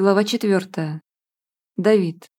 Глава четвертая. Давид.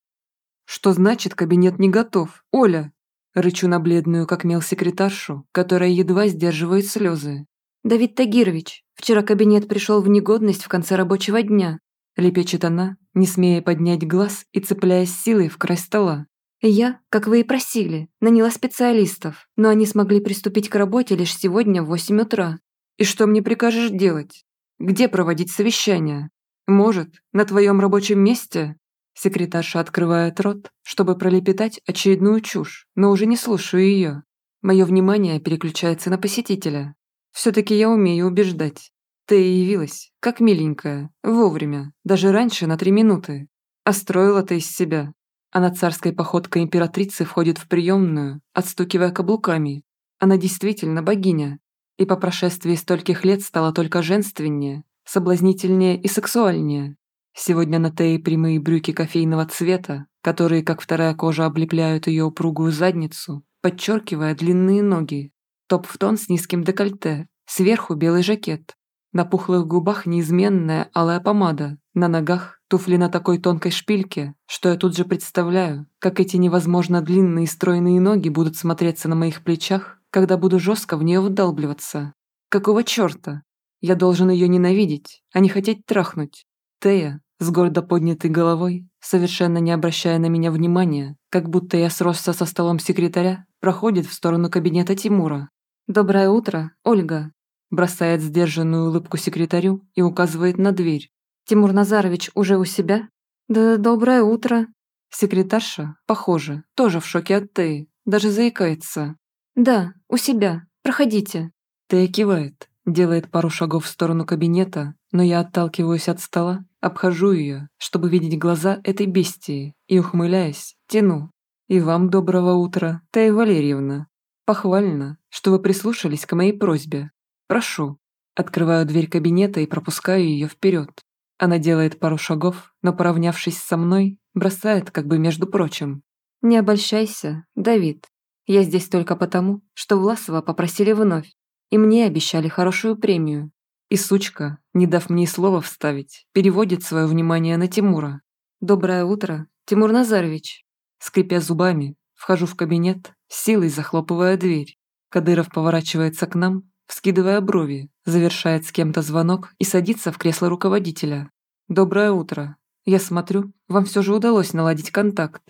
Что значит кабинет не готов? Оля! Рычу на бледную, как мел секретаршу, которая едва сдерживает слезы. «Давид Тагирович, вчера кабинет пришел в негодность в конце рабочего дня», лепечет она, не смея поднять глаз и цепляясь силой в край стола. «Я, как вы и просили, наняла специалистов, но они смогли приступить к работе лишь сегодня в восемь утра. И что мне прикажешь делать? Где проводить совещание? «Может, на твоем рабочем месте?» Секретарша открывает рот, чтобы пролепетать очередную чушь, но уже не слушаю ее. Мое внимание переключается на посетителя. Все-таки я умею убеждать. Ты явилась, как миленькая, вовремя, даже раньше на три минуты. А строила ты из себя. Она царской походкой императрицы входит в приемную, отстукивая каблуками. Она действительно богиня. И по прошествии стольких лет стала только женственнее, соблазнительнее и сексуальнее. Сегодня на Тее прямые брюки кофейного цвета, которые, как вторая кожа, облепляют ее упругую задницу, подчеркивая длинные ноги. Топ в тон с низким декольте, сверху белый жакет. На пухлых губах неизменная алая помада, на ногах туфли на такой тонкой шпильке, что я тут же представляю, как эти невозможно длинные стройные ноги будут смотреться на моих плечах, когда буду жестко в нее вдалбливаться. Какого черта? Я должен ее ненавидеть, а не хотеть трахнуть. Тея, с гордо поднятой головой, совершенно не обращая на меня внимания, как будто я сросся со столом секретаря, проходит в сторону кабинета Тимура. «Доброе утро, Ольга», бросает сдержанную улыбку секретарю и указывает на дверь. «Тимур Назарович уже у себя?» «Да доброе утро». Секретарша, похоже, тоже в шоке от Теи, даже заикается. «Да, у себя. Проходите». Тея кивает, Делает пару шагов в сторону кабинета, но я отталкиваюсь от стола, обхожу ее, чтобы видеть глаза этой бестии, и, ухмыляясь, тяну. И вам доброго утра, Тая Валерьевна. Похвально, что вы прислушались к моей просьбе. Прошу. Открываю дверь кабинета и пропускаю ее вперед. Она делает пару шагов, но, поравнявшись со мной, бросает как бы между прочим. «Не обольщайся, Давид. Я здесь только потому, что Власова попросили вновь. И мне обещали хорошую премию. И сучка, не дав мне слова вставить, переводит свое внимание на Тимура. «Доброе утро, Тимур Назарович». Скрипя зубами, вхожу в кабинет, силой захлопывая дверь. Кадыров поворачивается к нам, вскидывая брови, завершает с кем-то звонок и садится в кресло руководителя. «Доброе утро. Я смотрю, вам все же удалось наладить контакт».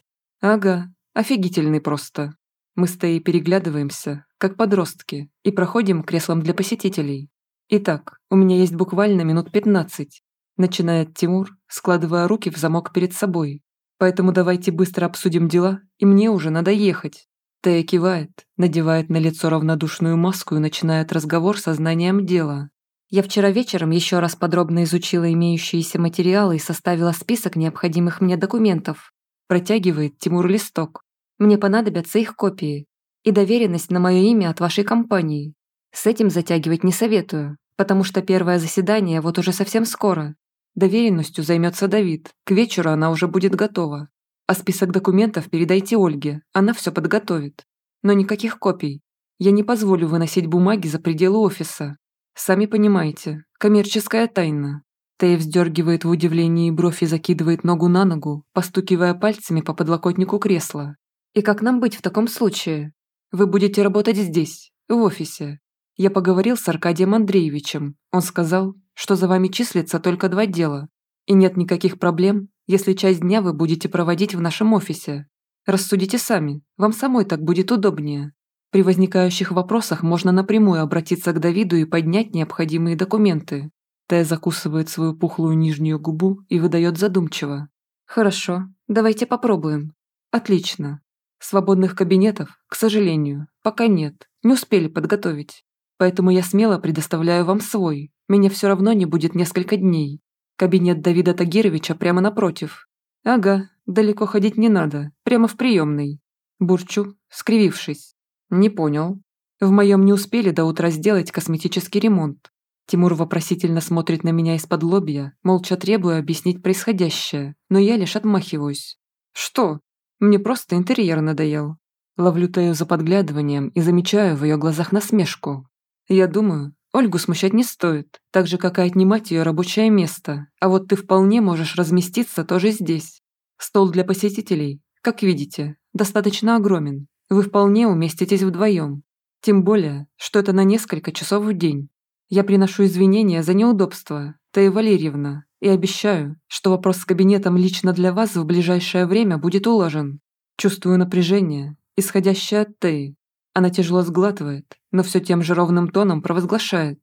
«Ага, офигительный просто». Мы с Теей переглядываемся, как подростки, и проходим к креслам для посетителей. Итак, у меня есть буквально минут 15. Начинает Тимур, складывая руки в замок перед собой. Поэтому давайте быстро обсудим дела, и мне уже надо ехать. Тея кивает, надевает на лицо равнодушную маску и начинает разговор со знанием дела. Я вчера вечером еще раз подробно изучила имеющиеся материалы и составила список необходимых мне документов. Протягивает Тимур листок. Мне понадобятся их копии и доверенность на мое имя от вашей компании. С этим затягивать не советую, потому что первое заседание вот уже совсем скоро. Доверенностью займется Давид, к вечеру она уже будет готова. А список документов передайте Ольге, она все подготовит. Но никаких копий. Я не позволю выносить бумаги за пределы офиса. Сами понимаете, коммерческая тайна. Тея вздергивает в удивлении бровь и закидывает ногу на ногу, постукивая пальцами по подлокотнику кресла. И как нам быть в таком случае? Вы будете работать здесь, в офисе. Я поговорил с Аркадием Андреевичем. Он сказал, что за вами числится только два дела. И нет никаких проблем, если часть дня вы будете проводить в нашем офисе. Рассудите сами, вам самой так будет удобнее. При возникающих вопросах можно напрямую обратиться к Давиду и поднять необходимые документы. Тея закусывает свою пухлую нижнюю губу и выдает задумчиво. «Хорошо, давайте попробуем. Отлично. Свободных кабинетов, к сожалению, пока нет, не успели подготовить. Поэтому я смело предоставляю вам свой. Меня все равно не будет несколько дней. Кабинет Давида Тагировича прямо напротив. Ага, далеко ходить не надо, прямо в приемной. Бурчу, скривившись. Не понял. В моем не успели до утра сделать косметический ремонт. Тимур вопросительно смотрит на меня из-под лобья, молча требуя объяснить происходящее, но я лишь отмахиваюсь. Что? Мне просто интерьер надоел. Ловлю Тею за подглядыванием и замечаю в ее глазах насмешку. Я думаю, Ольгу смущать не стоит, так же, как и отнимать ее рабочее место, а вот ты вполне можешь разместиться тоже здесь. Стол для посетителей, как видите, достаточно огромен. Вы вполне уместитесь вдвоем. Тем более, что это на несколько часов в день. Я приношу извинения за неудобства, Таия Валерьевна, и обещаю, что вопрос с кабинетом лично для вас в ближайшее время будет уложен. Чувствую напряжение, исходящее от Теи. Она тяжело сглатывает, но все тем же ровным тоном провозглашает.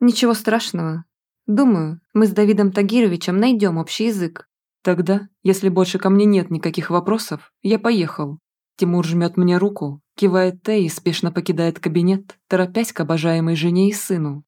«Ничего страшного. Думаю, мы с Давидом Тагировичем найдем общий язык. Тогда, если больше ко мне нет никаких вопросов, я поехал». Тимур жмет мне руку, кивает Тэй и спешно покидает кабинет, торопясь к обожаемой жене и сыну.